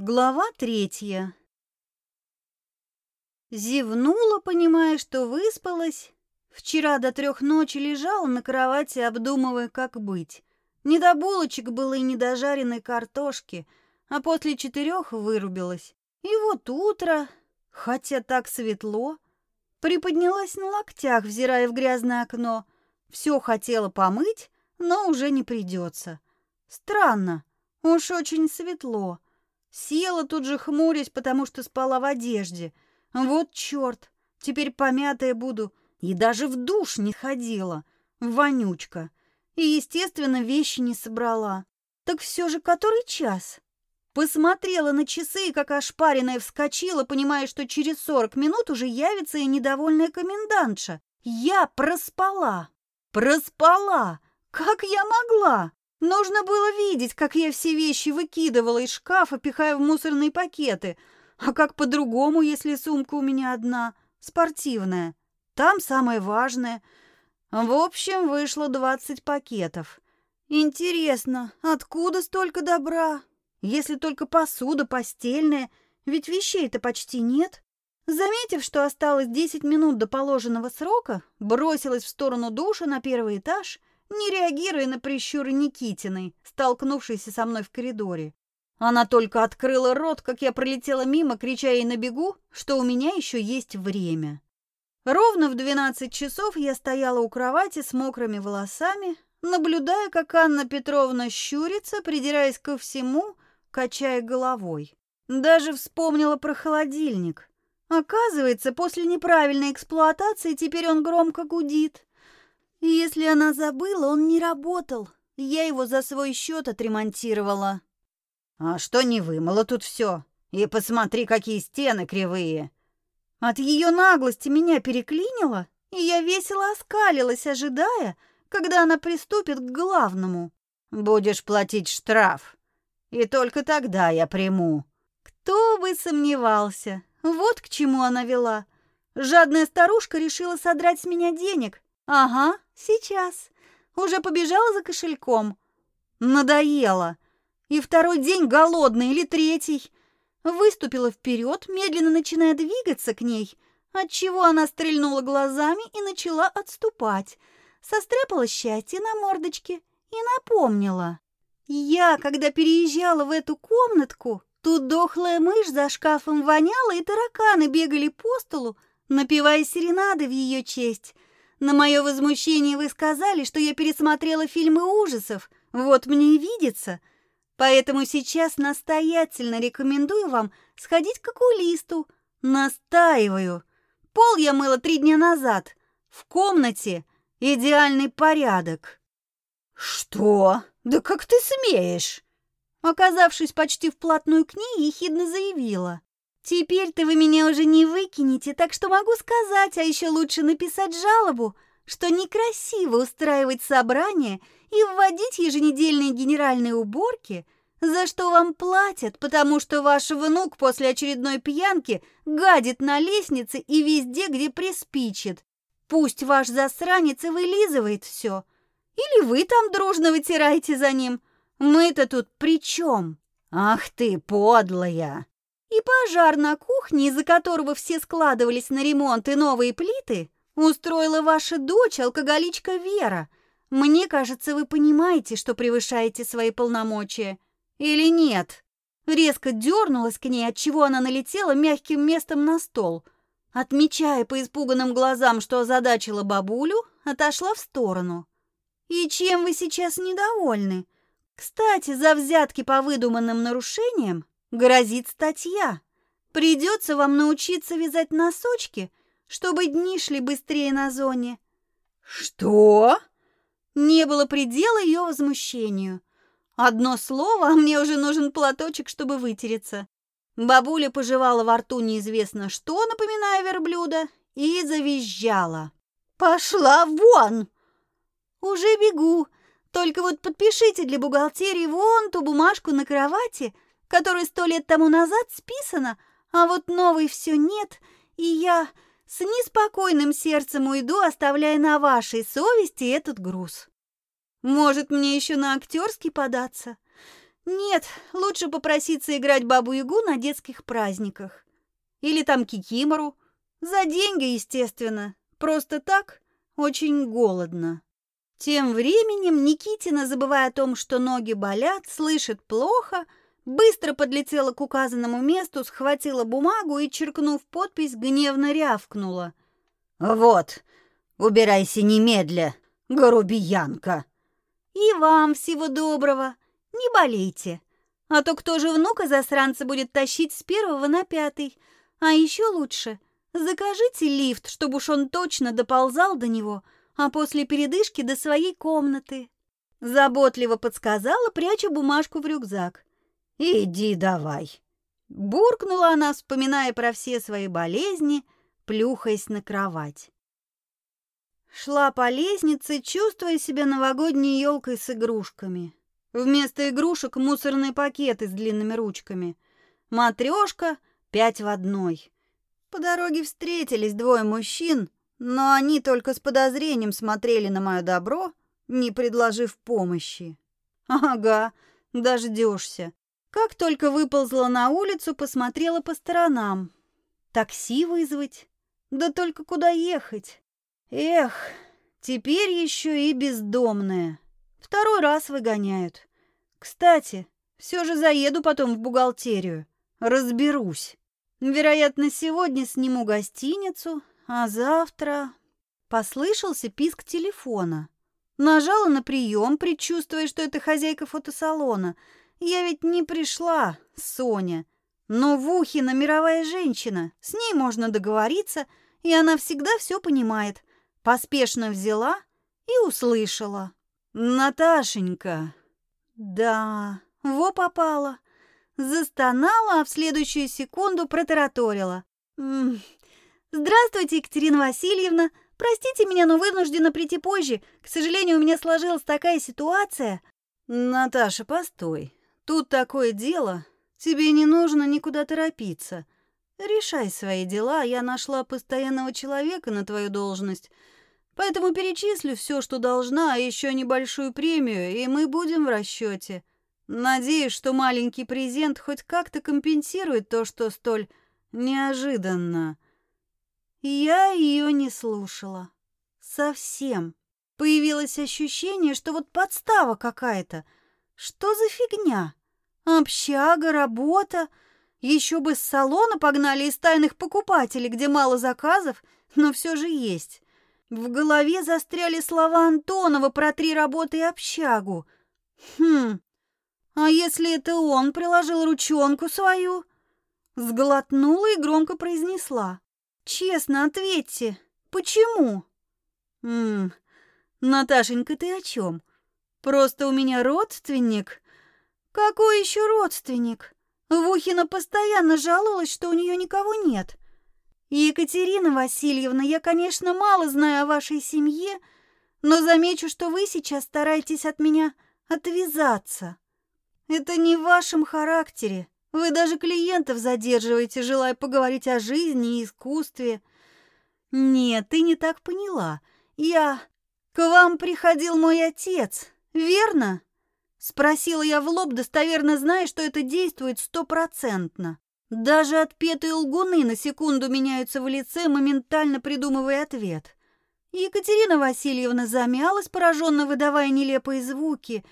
Глава третья. Зевнула, понимая, что выспалась. Вчера до трех ночи лежала на кровати, обдумывая, как быть. Не до булочек было и не до жареной картошки, а после четырех вырубилась. И вот утро, хотя так светло, приподнялась на локтях, взирая в грязное окно. Все хотела помыть, но уже не придется. Странно, уж очень светло. Села тут же хмурясь, потому что спала в одежде. Вот черт, теперь помятая буду. И даже в душ не ходила. Вонючка. И, естественно, вещи не собрала. Так все же который час? Посмотрела на часы и как ошпаренная вскочила, понимая, что через сорок минут уже явится и недовольная комендантша. Я проспала. Проспала. Как я могла? Нужно было видеть, как я все вещи выкидывала из шкафа, пихая в мусорные пакеты. А как по-другому, если сумка у меня одна, спортивная? Там самое важное. В общем, вышло двадцать пакетов. Интересно, откуда столько добра? Если только посуда постельная, ведь вещей-то почти нет. Заметив, что осталось десять минут до положенного срока, бросилась в сторону душа на первый этаж не реагируя на прищуры Никитиной, столкнувшейся со мной в коридоре. Она только открыла рот, как я пролетела мимо, крича ей на бегу, что у меня еще есть время. Ровно в двенадцать часов я стояла у кровати с мокрыми волосами, наблюдая, как Анна Петровна щурится, придираясь ко всему, качая головой. Даже вспомнила про холодильник. Оказывается, после неправильной эксплуатации теперь он громко гудит. Если она забыла, он не работал. Я его за свой счет отремонтировала. А что не вымыла тут все? И посмотри, какие стены кривые. От ее наглости меня переклинило, и я весело оскалилась, ожидая, когда она приступит к главному. Будешь платить штраф. И только тогда я приму. Кто бы сомневался. Вот к чему она вела. Жадная старушка решила содрать с меня денег, Ага, сейчас. Уже побежала за кошельком. Надоело. И второй день голодный или третий. Выступила вперед, медленно начиная двигаться к ней, отчего она стрельнула глазами и начала отступать. Состряпала счастье на мордочке и напомнила. Я, когда переезжала в эту комнатку, тут дохлая мышь за шкафом воняла, и тараканы бегали по столу, напевая серенады в ее честь — на мое возмущение вы сказали, что я пересмотрела фильмы ужасов. Вот мне и видится. Поэтому сейчас настоятельно рекомендую вам сходить к окулисту. Настаиваю. Пол я мыла три дня назад. В комнате идеальный порядок. Что? Да как ты смеешь? Оказавшись почти вплотную к ней, ехидно заявила. Теперь-то вы меня уже не выкинете, так что могу сказать, а еще лучше написать жалобу, что некрасиво устраивать собрания и вводить еженедельные генеральные уборки, за что вам платят, потому что ваш внук после очередной пьянки гадит на лестнице и везде, где приспичит. Пусть ваш засранец и вылизывает все. Или вы там дружно вытираете за ним. Мы-то тут при чем? Ах ты, подлая! И пожар на кухне, из-за которого все складывались на ремонт и новые плиты, устроила ваша дочь, алкоголичка Вера. Мне кажется, вы понимаете, что превышаете свои полномочия. Или нет? Резко дернулась к ней, отчего она налетела мягким местом на стол. Отмечая по испуганным глазам, что озадачила бабулю, отошла в сторону. «И чем вы сейчас недовольны? Кстати, за взятки по выдуманным нарушениям Грозит статья. Придется вам научиться вязать носочки, чтобы дни шли быстрее на зоне. Что? Не было предела ее возмущению. Одно слово, а мне уже нужен платочек, чтобы вытереться. Бабуля пожевала во рту неизвестно что, напоминая верблюда, и завизжала. «Пошла вон!» «Уже бегу. Только вот подпишите для бухгалтерии вон ту бумажку на кровати», который сто лет тому назад списано, а вот новой все нет, и я с неспокойным сердцем уйду, оставляя на вашей совести этот груз. Может, мне еще на актерский податься? Нет, лучше попроситься играть бабу-ягу на детских праздниках. Или там кикимору. За деньги, естественно. Просто так очень голодно. Тем временем Никитина, забывая о том, что ноги болят, слышит плохо, быстро подлетела к указанному месту, схватила бумагу и, черкнув подпись, гневно рявкнула. «Вот, убирайся немедля, грубиянка!» «И вам всего доброго! Не болейте! А то кто же внука засранца будет тащить с первого на пятый? А еще лучше, закажите лифт, чтобы уж он точно доползал до него, а после передышки до своей комнаты!» Заботливо подсказала, пряча бумажку в рюкзак. «Иди давай!» Буркнула она, вспоминая про все свои болезни, плюхаясь на кровать. Шла по лестнице, чувствуя себя новогодней елкой с игрушками. Вместо игрушек мусорные пакеты с длинными ручками. Матрешка пять в одной. По дороге встретились двое мужчин, но они только с подозрением смотрели на мое добро, не предложив помощи. Ага, дождешься. Как только выползла на улицу, посмотрела по сторонам. Такси вызвать? Да только куда ехать? Эх, теперь еще и бездомная. Второй раз выгоняют. Кстати, все же заеду потом в бухгалтерию. Разберусь. Вероятно, сегодня сниму гостиницу, а завтра... Послышался писк телефона. Нажала на прием, предчувствуя, что это хозяйка фотосалона. Я ведь не пришла, Соня. Но Вухина мировая женщина. С ней можно договориться, и она всегда все понимает. Поспешно взяла и услышала. «Наташенька!» «Да, во попала!» Застонала, а в следующую секунду протараторила. «Здравствуйте, Екатерина Васильевна! Простите меня, но вынуждена прийти позже. К сожалению, у меня сложилась такая ситуация». «Наташа, постой. Тут такое дело. Тебе не нужно никуда торопиться. Решай свои дела. Я нашла постоянного человека на твою должность. Поэтому перечислю все, что должна, а еще небольшую премию, и мы будем в расчете. Надеюсь, что маленький презент хоть как-то компенсирует то, что столь неожиданно. Я ее не слушала. Совсем. Появилось ощущение, что вот подстава какая-то. Что за фигня? Общага, работа. Еще бы с салона погнали из тайных покупателей, где мало заказов, но все же есть. В голове застряли слова Антонова про три работы и общагу. Хм, а если это он приложил ручонку свою? Сглотнула и громко произнесла. Честно ответьте, почему? Ммм, Наташенька, ты о чем? Просто у меня родственник. Какой еще родственник? Вухина постоянно жаловалась, что у нее никого нет. Екатерина Васильевна, я, конечно, мало знаю о вашей семье, но замечу, что вы сейчас стараетесь от меня отвязаться. Это не в вашем характере. Вы даже клиентов задерживаете, желая поговорить о жизни и искусстве. Нет, ты не так поняла. Я... К вам приходил мой отец, верно? Спросила я в лоб, достоверно зная, что это действует стопроцентно. Даже отпетые лгуны на секунду меняются в лице, моментально придумывая ответ. Екатерина Васильевна замялась, пораженно выдавая нелепые звуки.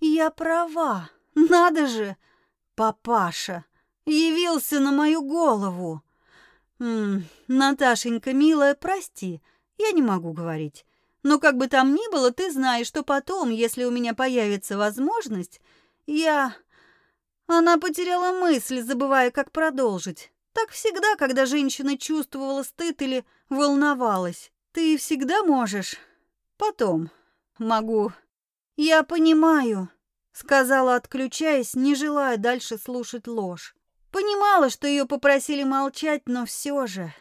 «Я права. Надо же! Папаша явился на мою голову!» М -м, «Наташенька, милая, прости, я не могу говорить. Но как бы там ни было, ты знаешь, что потом, если у меня появится возможность, я она потеряла мысль, забывая, как продолжить. Так всегда, когда женщина чувствовала стыд или волновалась. Ты всегда можешь. Потом. Могу. Я понимаю, сказала, отключаясь, не желая дальше слушать ложь. Понимала, что ее попросили молчать, но все же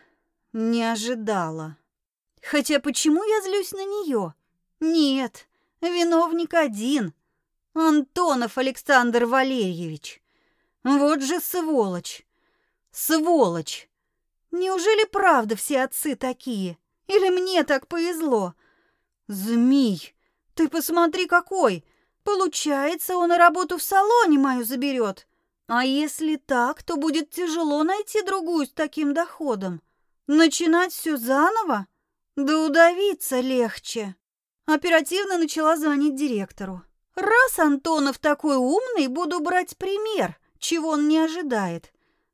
не ожидала. Хотя почему я злюсь на нее? Нет, виновник один — Антонов Александр Валерьевич. Вот же сволочь. Сволочь. Неужели правда все отцы такие? Или мне так повезло? Змей, ты посмотри какой. Получается, он и работу в салоне мою заберет. А если так, то будет тяжело найти другую с таким доходом. Начинать все заново? Да удавиться легче. Оперативно начала звонить директору. Раз Антонов такой умный, буду брать пример, чего он не ожидает.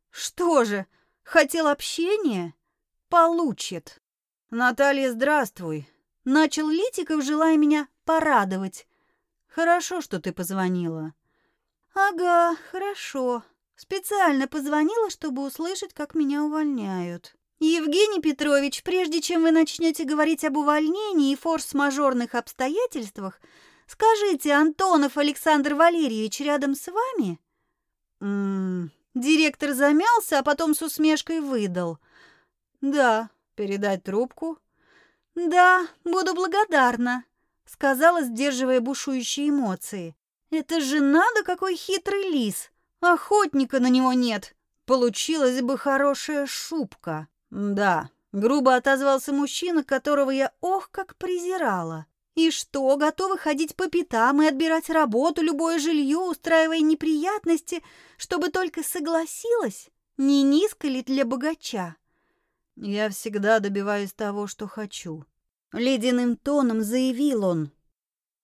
Что же, хотел общения? Получит. Наталья, здравствуй. Начал Литиков, желая меня порадовать. Хорошо, что ты позвонила. Ага, хорошо. Специально позвонила, чтобы услышать, как меня увольняют. Евгений Петрович, прежде чем вы начнете говорить об увольнении и форс-мажорных обстоятельствах, скажите, Антонов Александр Валерьевич рядом с вами? М -м -м. Директор замялся, а потом с усмешкой выдал. Да, передать трубку. Да, буду благодарна сказала, сдерживая бушующие эмоции. Это же надо какой хитрый лис. Охотника на него нет. Получилась бы хорошая шубка. Да, грубо отозвался мужчина, которого я ох как презирала. И что, готовы ходить по пятам и отбирать работу, любое жилье, устраивая неприятности, чтобы только согласилась? Не низко ли для богача? Я всегда добиваюсь того, что хочу. Ледяным тоном заявил он.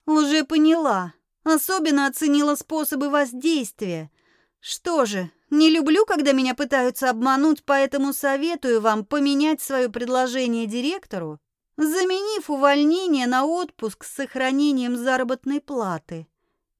Уже поняла. Особенно оценила способы воздействия. Что же, не люблю, когда меня пытаются обмануть, поэтому советую вам поменять свое предложение директору, заменив увольнение на отпуск с сохранением заработной платы.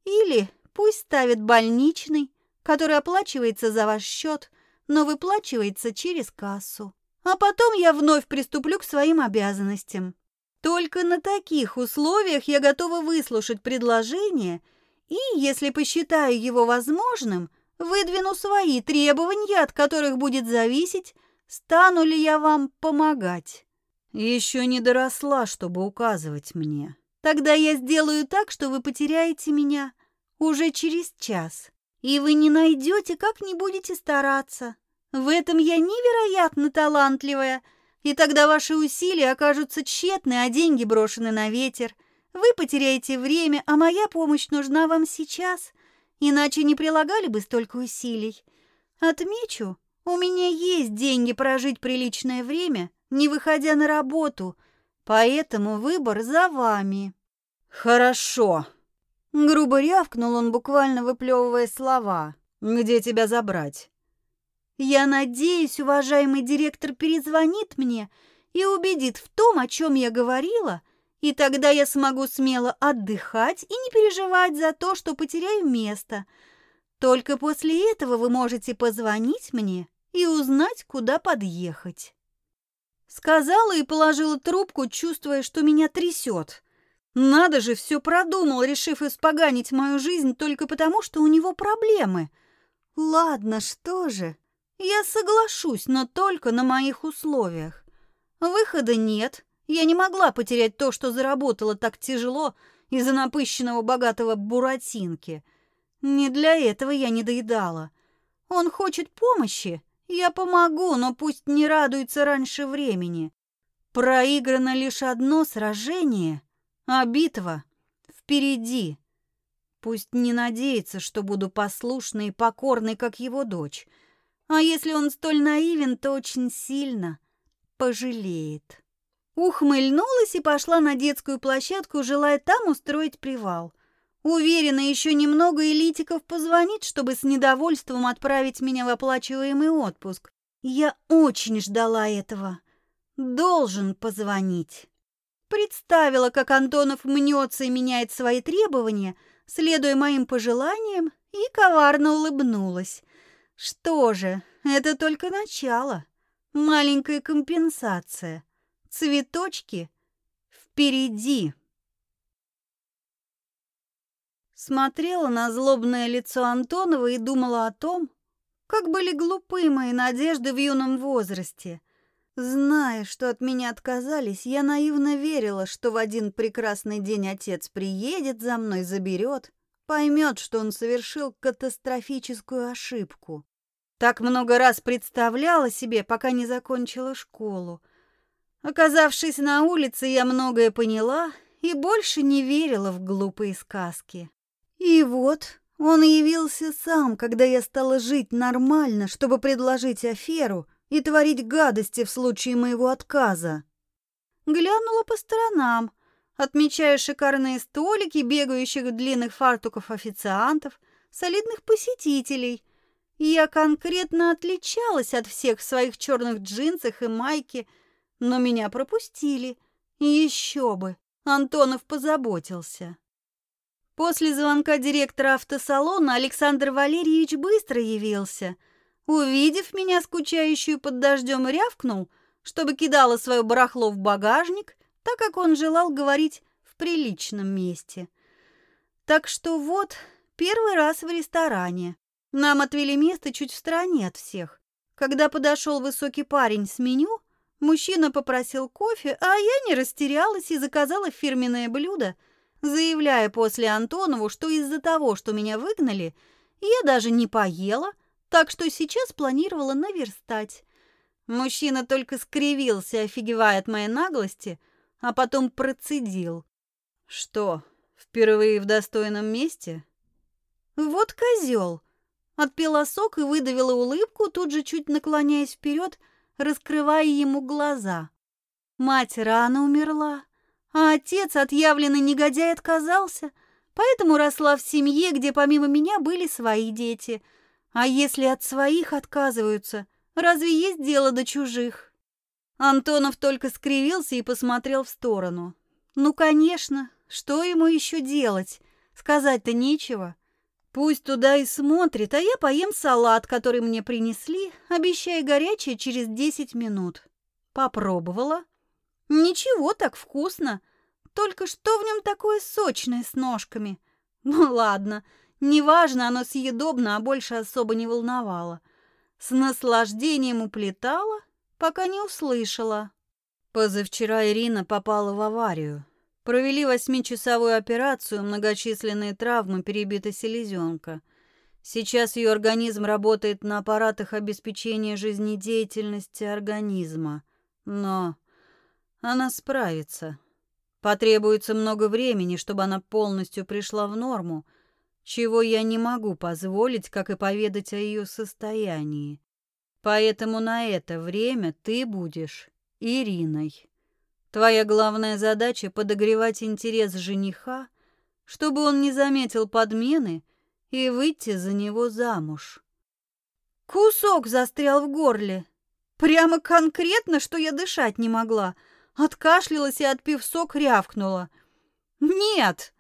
Или пусть ставит больничный, который оплачивается за ваш счет, но выплачивается через кассу. А потом я вновь приступлю к своим обязанностям. Только на таких условиях я готова выслушать предложение и, если посчитаю его возможным, выдвину свои требования, от которых будет зависеть, стану ли я вам помогать. Еще не доросла, чтобы указывать мне. Тогда я сделаю так, что вы потеряете меня уже через час, и вы не найдете, как не будете стараться. В этом я невероятно талантливая – и тогда ваши усилия окажутся тщетны, а деньги брошены на ветер. Вы потеряете время, а моя помощь нужна вам сейчас, иначе не прилагали бы столько усилий. Отмечу, у меня есть деньги прожить приличное время, не выходя на работу, поэтому выбор за вами». «Хорошо», — грубо рявкнул он, буквально выплевывая слова. «Где тебя забрать?» Я надеюсь, уважаемый директор перезвонит мне и убедит в том, о чем я говорила, и тогда я смогу смело отдыхать и не переживать за то, что потеряю место. Только после этого вы можете позвонить мне и узнать, куда подъехать. Сказала и положила трубку, чувствуя, что меня трясет. Надо же, все продумал, решив испоганить мою жизнь только потому, что у него проблемы. Ладно, что же... Я соглашусь, но только на моих условиях. Выхода нет. Я не могла потерять то, что заработала так тяжело из-за напыщенного богатого буратинки. Не для этого я не доедала. Он хочет помощи, я помогу, но пусть не радуется раньше времени. Проиграно лишь одно сражение, а битва впереди. Пусть не надеется, что буду послушной и покорной, как его дочь. А если он столь наивен, то очень сильно пожалеет. Ухмыльнулась и пошла на детскую площадку, желая там устроить привал. Уверена, еще немного и Литиков позвонит, чтобы с недовольством отправить меня в оплачиваемый отпуск. Я очень ждала этого. Должен позвонить. Представила, как Антонов мнется и меняет свои требования, следуя моим пожеланиям, и коварно улыбнулась. Что же, это только начало. Маленькая компенсация. Цветочки впереди. Смотрела на злобное лицо Антонова и думала о том, как были глупы мои надежды в юном возрасте. Зная, что от меня отказались, я наивно верила, что в один прекрасный день отец приедет за мной, заберет, поймет, что он совершил катастрофическую ошибку. Так много раз представляла себе, пока не закончила школу. Оказавшись на улице, я многое поняла и больше не верила в глупые сказки. И вот он явился сам, когда я стала жить нормально, чтобы предложить аферу и творить гадости в случае моего отказа. Глянула по сторонам, отмечая шикарные столики, бегающих в длинных фартуков официантов, солидных посетителей. Я конкретно отличалась от всех в своих черных джинсах и майке, но меня пропустили. Еще бы, Антонов позаботился. После звонка директора автосалона Александр Валерьевич быстро явился. Увидев меня, скучающую под дождем, рявкнул, чтобы кидала свое барахло в багажник, так как он желал говорить в приличном месте. Так что вот, первый раз в ресторане. Нам отвели место чуть в стороне от всех. Когда подошел высокий парень с меню, мужчина попросил кофе, а я не растерялась и заказала фирменное блюдо – заявляя после Антонову, что из-за того, что меня выгнали, я даже не поела, так что сейчас планировала наверстать. Мужчина только скривился, офигевая от моей наглости, а потом процедил. «Что, впервые в достойном месте?» «Вот козел!» Отпила сок и выдавила улыбку, тут же чуть наклоняясь вперед, раскрывая ему глаза. Мать рано умерла, а отец, отъявленный негодяй, отказался, поэтому росла в семье, где помимо меня были свои дети. А если от своих отказываются, разве есть дело до чужих? Антонов только скривился и посмотрел в сторону. Ну, конечно, что ему еще делать? Сказать-то нечего. Пусть туда и смотрит, а я поем салат, который мне принесли, обещая горячее через десять минут. Попробовала, Ничего так вкусно. Только что в нем такое сочное с ножками? Ну ладно, неважно, оно съедобно, а больше особо не волновало. С наслаждением уплетала, пока не услышала. Позавчера Ирина попала в аварию. Провели восьмичасовую операцию, многочисленные травмы, перебита селезенка. Сейчас ее организм работает на аппаратах обеспечения жизнедеятельности организма. Но она справится. Потребуется много времени, чтобы она полностью пришла в норму, чего я не могу позволить, как и поведать о ее состоянии. Поэтому на это время ты будешь Ириной. Твоя главная задача — подогревать интерес жениха, чтобы он не заметил подмены и выйти за него замуж. Кусок застрял в горле. Прямо конкретно, что я дышать не могла — Откашлялась и, отпив сок, рявкнула. «Нет!»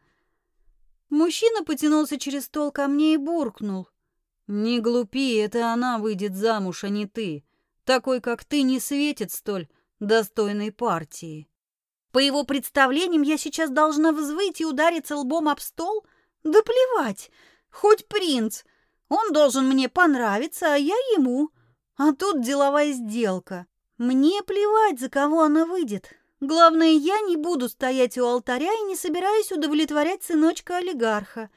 Мужчина потянулся через стол ко мне и буркнул. «Не глупи, это она выйдет замуж, а не ты. Такой, как ты, не светит столь достойной партии». По его представлениям, я сейчас должна взвыть и удариться лбом об стол? Да плевать, хоть принц. Он должен мне понравиться, а я ему. А тут деловая сделка. Мне плевать, за кого она выйдет. Главное, я не буду стоять у алтаря и не собираюсь удовлетворять сыночка олигарха.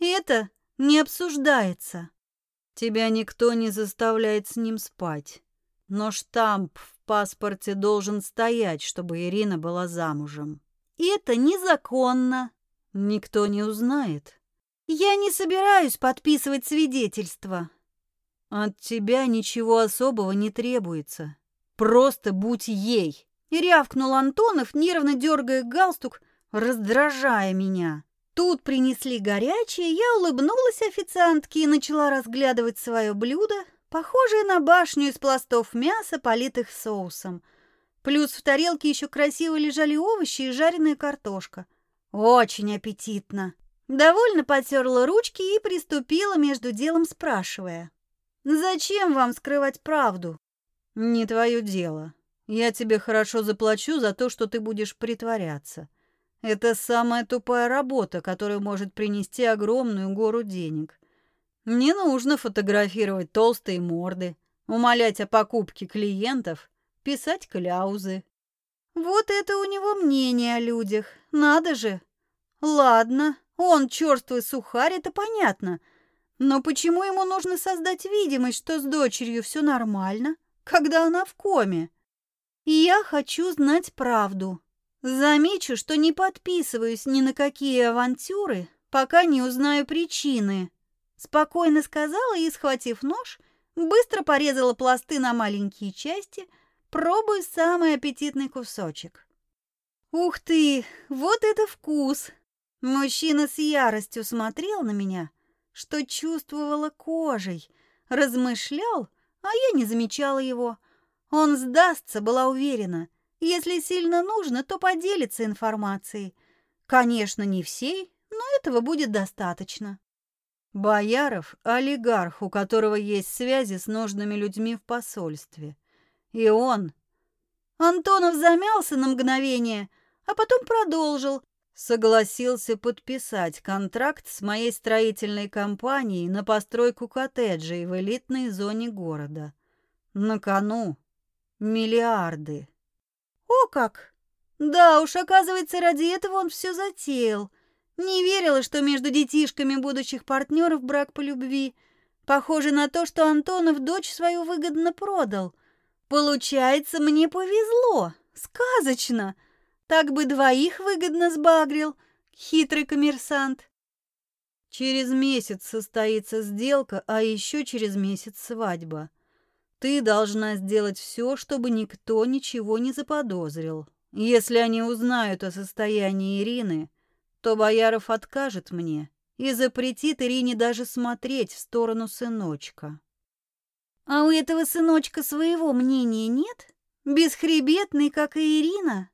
Это не обсуждается. Тебя никто не заставляет с ним спать. Но штамп паспорте должен стоять, чтобы Ирина была замужем. Это незаконно. Никто не узнает. Я не собираюсь подписывать свидетельство. От тебя ничего особого не требуется. Просто будь ей!» И рявкнул Антонов, нервно дергая галстук, раздражая меня. Тут принесли горячее, я улыбнулась официантке и начала разглядывать свое блюдо, похожее на башню из пластов мяса, политых соусом. Плюс в тарелке еще красиво лежали овощи и жареная картошка. Очень аппетитно. Довольно потерла ручки и приступила между делом, спрашивая. «Зачем вам скрывать правду?» «Не твое дело. Я тебе хорошо заплачу за то, что ты будешь притворяться. Это самая тупая работа, которая может принести огромную гору денег. Не нужно фотографировать толстые морды, умолять о покупке клиентов, писать кляузы. Вот это у него мнение о людях. Надо же. Ладно, он черствый сухарь, это понятно. Но почему ему нужно создать видимость, что с дочерью все нормально? когда она в коме. Я хочу знать правду. Замечу, что не подписываюсь ни на какие авантюры, пока не узнаю причины. Спокойно сказала и, схватив нож, быстро порезала пласты на маленькие части, пробуя самый аппетитный кусочек. Ух ты, вот это вкус! Мужчина с яростью смотрел на меня, что чувствовала кожей, размышлял, а я не замечала его. Он сдастся, была уверена. Если сильно нужно, то поделится информацией. Конечно, не всей, но этого будет достаточно. Бояров – олигарх, у которого есть связи с нужными людьми в посольстве. И он... Антонов замялся на мгновение, а потом продолжил. Согласился подписать контракт с моей строительной компанией на постройку коттеджей в элитной зоне города. На кону миллиарды. О как! Да уж, оказывается, ради этого он все затеял. Не верила, что между детишками будущих партнеров брак по любви. Похоже на то, что Антонов дочь свою выгодно продал. Получается, мне повезло. Сказочно. Так бы двоих выгодно сбагрил. Хитрый коммерсант. Через месяц состоится сделка, а еще через месяц свадьба. Ты должна сделать все, чтобы никто ничего не заподозрил. Если они узнают о состоянии Ирины, то Бояров откажет мне и запретит Ирине даже смотреть в сторону сыночка. А у этого сыночка своего мнения нет? Бесхребетный, как и Ирина?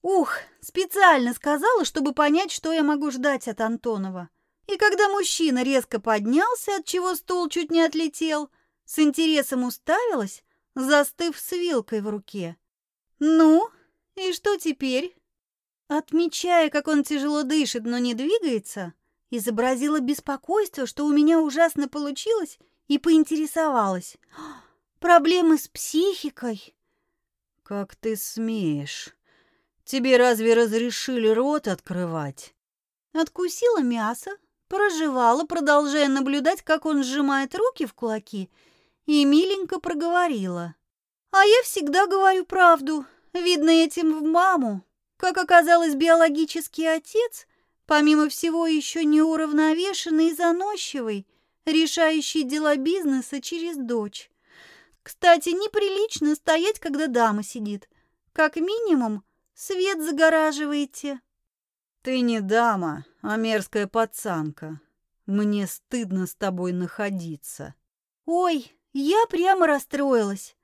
Ух, специально сказала, чтобы понять, что я могу ждать от Антонова. И когда мужчина резко поднялся, от чего стул чуть не отлетел, с интересом уставилась, застыв с вилкой в руке. «Ну, и что теперь?» Отмечая, как он тяжело дышит, но не двигается, изобразила беспокойство, что у меня ужасно получилось, и поинтересовалась. «Проблемы с психикой?» «Как ты смеешь? Тебе разве разрешили рот открывать?» Откусила мясо, прожевала, продолжая наблюдать, как он сжимает руки в кулаки, и миленько проговорила. «А я всегда говорю правду. Видно этим в маму. Как оказалось, биологический отец, помимо всего еще неуравновешенный и заносчивый, решающий дела бизнеса через дочь. Кстати, неприлично стоять, когда дама сидит. Как минимум, свет загораживаете. Ты не дама, а мерзкая пацанка. Мне стыдно с тобой находиться. Ой, я прямо расстроилась.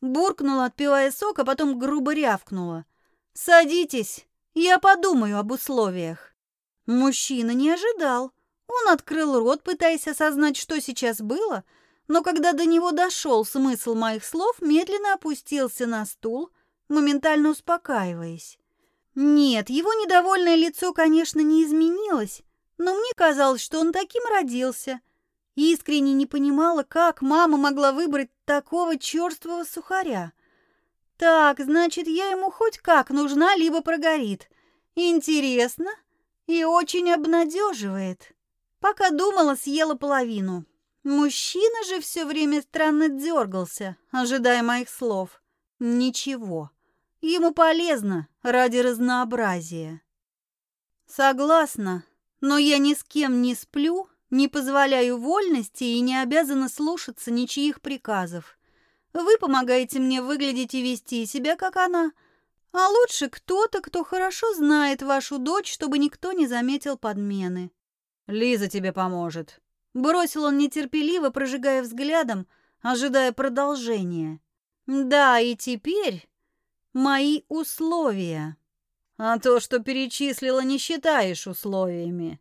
Буркнула, отпивая сок, а потом грубо рявкнула. «Садитесь, я подумаю об условиях». Мужчина не ожидал. Он открыл рот, пытаясь осознать, что сейчас было, но когда до него дошел смысл моих слов, медленно опустился на стул, моментально успокаиваясь. Нет, его недовольное лицо, конечно, не изменилось, но мне казалось, что он таким родился. Искренне не понимала, как мама могла выбрать такого черствого сухаря. Так, значит, я ему хоть как нужна, либо прогорит. Интересно и очень обнадеживает. Пока думала, съела половину. Мужчина же все время странно дергался, ожидая моих слов. Ничего. Ему полезно ради разнообразия. Согласна, но я ни с кем не сплю, не позволяю вольности и не обязана слушаться ничьих приказов. Вы помогаете мне выглядеть и вести себя, как она. А лучше кто-то, кто хорошо знает вашу дочь, чтобы никто не заметил подмены. Лиза тебе поможет. Бросил он нетерпеливо, прожигая взглядом, ожидая продолжения. Да, и теперь мои условия. А то, что перечислила, не считаешь условиями.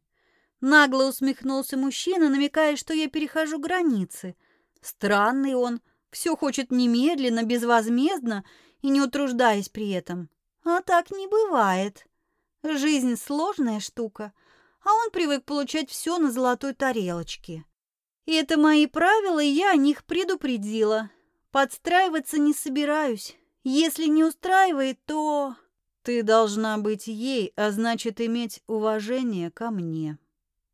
Нагло усмехнулся мужчина, намекая, что я перехожу границы. Странный он, все хочет немедленно, безвозмездно и не утруждаясь при этом. А так не бывает. Жизнь сложная штука, а он привык получать все на золотой тарелочке. И это мои правила, и я о них предупредила. Подстраиваться не собираюсь. Если не устраивает, то... Ты должна быть ей, а значит иметь уважение ко мне.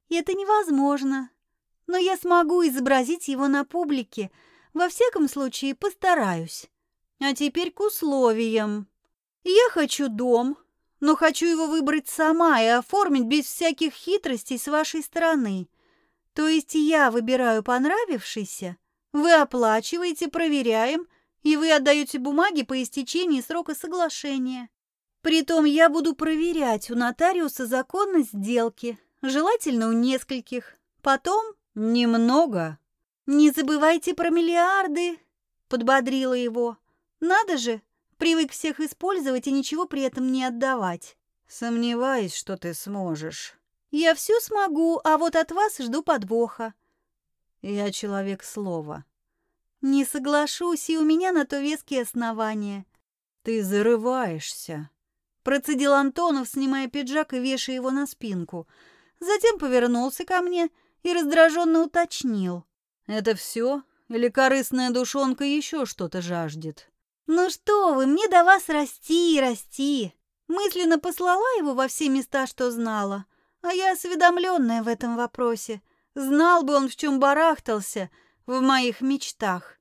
Это невозможно. Но я смогу изобразить его на публике, во всяком случае, постараюсь. А теперь к условиям. Я хочу дом, но хочу его выбрать сама и оформить без всяких хитростей с вашей стороны. То есть я выбираю понравившийся, вы оплачиваете, проверяем, и вы отдаете бумаги по истечении срока соглашения. Притом я буду проверять у нотариуса законность сделки, желательно у нескольких. Потом немного. Не забывайте про миллиарды, подбодрила его. Надо же, привык всех использовать и ничего при этом не отдавать. Сомневаюсь, что ты сможешь. Я все смогу, а вот от вас жду подвоха. Я человек слова. Не соглашусь, и у меня на то веские основания. Ты зарываешься. Процедил Антонов, снимая пиджак и вешая его на спинку. Затем повернулся ко мне и раздраженно уточнил. «Это все? Или корыстная душонка еще что-то жаждет?» «Ну что вы, мне до вас расти и расти!» Мысленно послала его во все места, что знала. А я осведомленная в этом вопросе. Знал бы он, в чем барахтался в моих мечтах.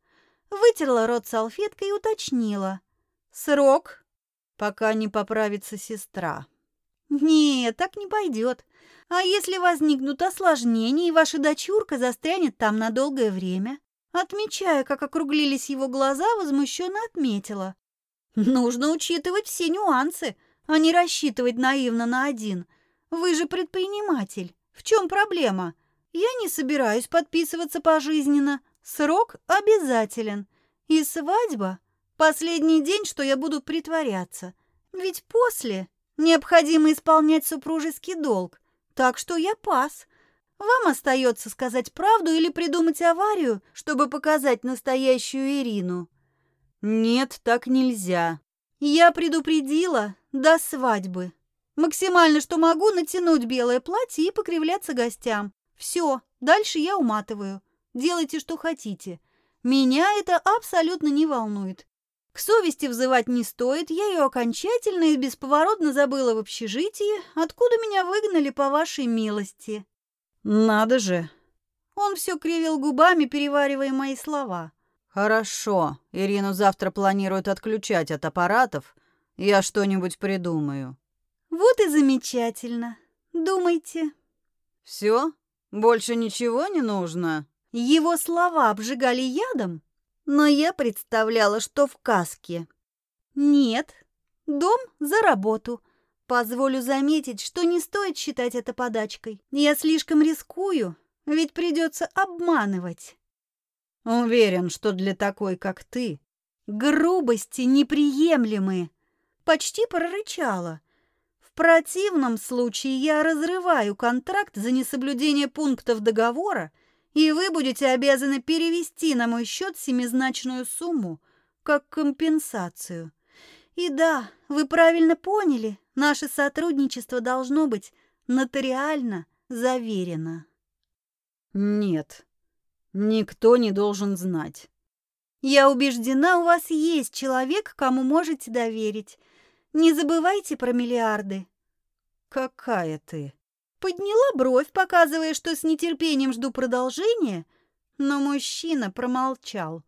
Вытерла рот салфеткой и уточнила. «Срок?» «Пока не поправится сестра». «Нет, так не пойдет. А если возникнут осложнения, и ваша дочурка застрянет там на долгое время?» Отмечая, как округлились его глаза, возмущенно отметила. «Нужно учитывать все нюансы, а не рассчитывать наивно на один. Вы же предприниматель. В чем проблема? Я не собираюсь подписываться пожизненно. Срок обязателен. И свадьба – последний день, что я буду притворяться. Ведь после необходимо исполнять супружеский долг. Так что я пас. Вам остается сказать правду или придумать аварию, чтобы показать настоящую Ирину. Нет, так нельзя. Я предупредила до свадьбы. Максимально, что могу, натянуть белое платье и покривляться гостям. Все, дальше я уматываю. Делайте, что хотите. Меня это абсолютно не волнует. К совести взывать не стоит, я ее окончательно и бесповоротно забыла в общежитии, откуда меня выгнали по вашей милости. Надо же. Он все кривил губами, переваривая мои слова. Хорошо, Ирину завтра планируют отключать от аппаратов. Я что-нибудь придумаю. Вот и замечательно. Думайте. Все? Больше ничего не нужно? Его слова обжигали ядом, но я представляла, что в каске. Нет, дом за работу. Позволю заметить, что не стоит считать это подачкой. Я слишком рискую, ведь придется обманывать. Уверен, что для такой, как ты, грубости неприемлемы. Почти прорычала противном случае я разрываю контракт за несоблюдение пунктов договора, и вы будете обязаны перевести на мой счет семизначную сумму как компенсацию. И да, вы правильно поняли, наше сотрудничество должно быть нотариально заверено. Нет, никто не должен знать. Я убеждена, у вас есть человек, кому можете доверить. Не забывайте про миллиарды. Какая ты? Подняла бровь, показывая, что с нетерпением жду продолжения, но мужчина промолчал.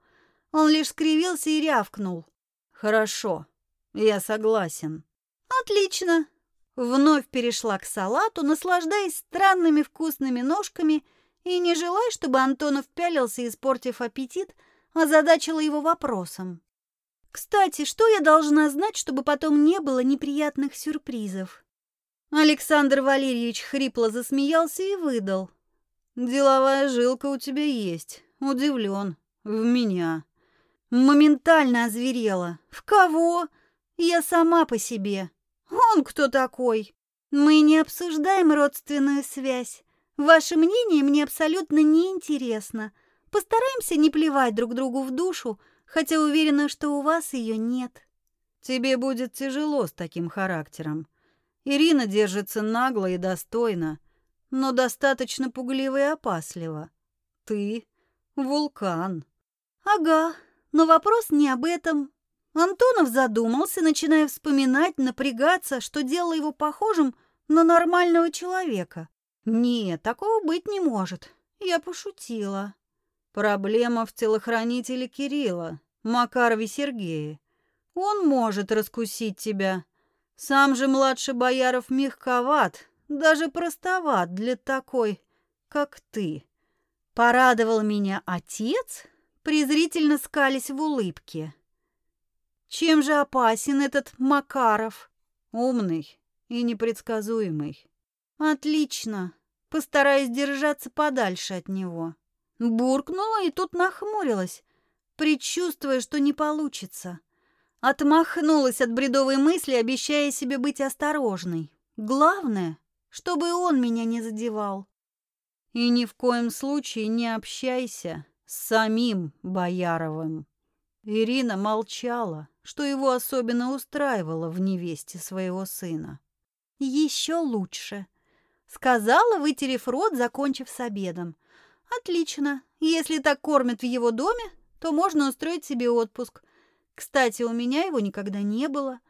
Он лишь скривился и рявкнул. Хорошо, я согласен. Отлично. Вновь перешла к салату, наслаждаясь странными вкусными ножками и не желая, чтобы Антонов пялился, испортив аппетит, озадачила его вопросом. Кстати, что я должна знать, чтобы потом не было неприятных сюрпризов? Александр Валерьевич хрипло засмеялся и выдал. «Деловая жилка у тебя есть. Удивлен. В меня». Моментально озверела. «В кого? Я сама по себе. Он кто такой? Мы не обсуждаем родственную связь. Ваше мнение мне абсолютно не интересно. Постараемся не плевать друг другу в душу, хотя уверена, что у вас ее нет. Тебе будет тяжело с таким характером. Ирина держится нагло и достойно, но достаточно пугливо и опасливо. Ты — вулкан. Ага, но вопрос не об этом. Антонов задумался, начиная вспоминать, напрягаться, что делало его похожим на нормального человека. Нет, такого быть не может. Я пошутила. Проблема в телохранителе Кирилла, Макарове Сергее. Он может раскусить тебя. Сам же младший Бояров мягковат, даже простоват для такой, как ты. Порадовал меня отец, презрительно скались в улыбке. Чем же опасен этот Макаров? Умный и непредсказуемый. Отлично. Постараюсь держаться подальше от него. Буркнула и тут нахмурилась, предчувствуя, что не получится. Отмахнулась от бредовой мысли, обещая себе быть осторожной. Главное, чтобы он меня не задевал. И ни в коем случае не общайся с самим Бояровым. Ирина молчала, что его особенно устраивало в невесте своего сына. «Еще лучше», — сказала, вытерев рот, закончив с обедом. «Отлично. Если так кормят в его доме, то можно устроить себе отпуск. Кстати, у меня его никогда не было.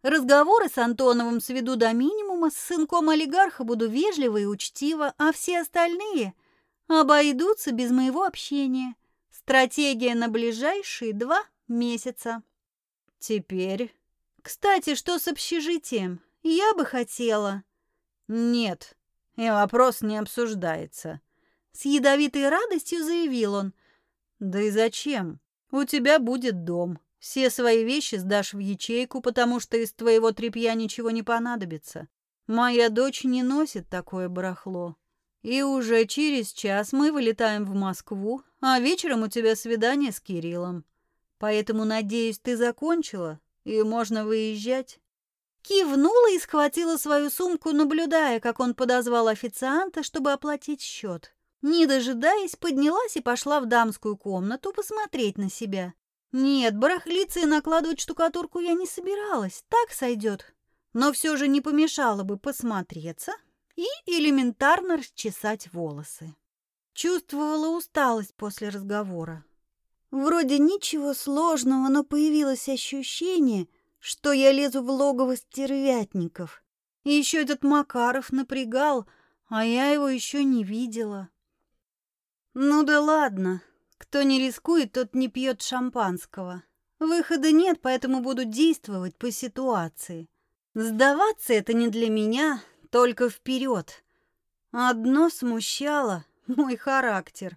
Разговоры с Антоновым сведу до минимума, с сынком олигарха буду вежливо и учтиво, а все остальные обойдутся без моего общения. Стратегия на ближайшие два месяца. Теперь... Кстати, что с общежитием? Я бы хотела. Нет, и вопрос не обсуждается. С ядовитой радостью заявил он. Да и зачем? У тебя будет дом. Все свои вещи сдашь в ячейку, потому что из твоего тряпья ничего не понадобится. Моя дочь не носит такое барахло. И уже через час мы вылетаем в Москву, а вечером у тебя свидание с Кириллом. Поэтому, надеюсь, ты закончила, и можно выезжать». Кивнула и схватила свою сумку, наблюдая, как он подозвал официанта, чтобы оплатить счет. Не дожидаясь, поднялась и пошла в дамскую комнату посмотреть на себя. Нет, барахлиться и накладывать штукатурку я не собиралась, так сойдет. Но все же не помешало бы посмотреться и элементарно расчесать волосы. Чувствовала усталость после разговора. Вроде ничего сложного, но появилось ощущение, что я лезу в логово стервятников. И еще этот Макаров напрягал, а я его еще не видела. Ну да ладно, кто не рискует, тот не пьет шампанского. Выхода нет, поэтому буду действовать по ситуации. Сдаваться это не для меня, только вперед. Одно смущало — мой характер.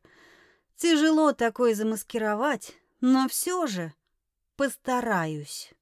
Тяжело такой замаскировать, но все же постараюсь.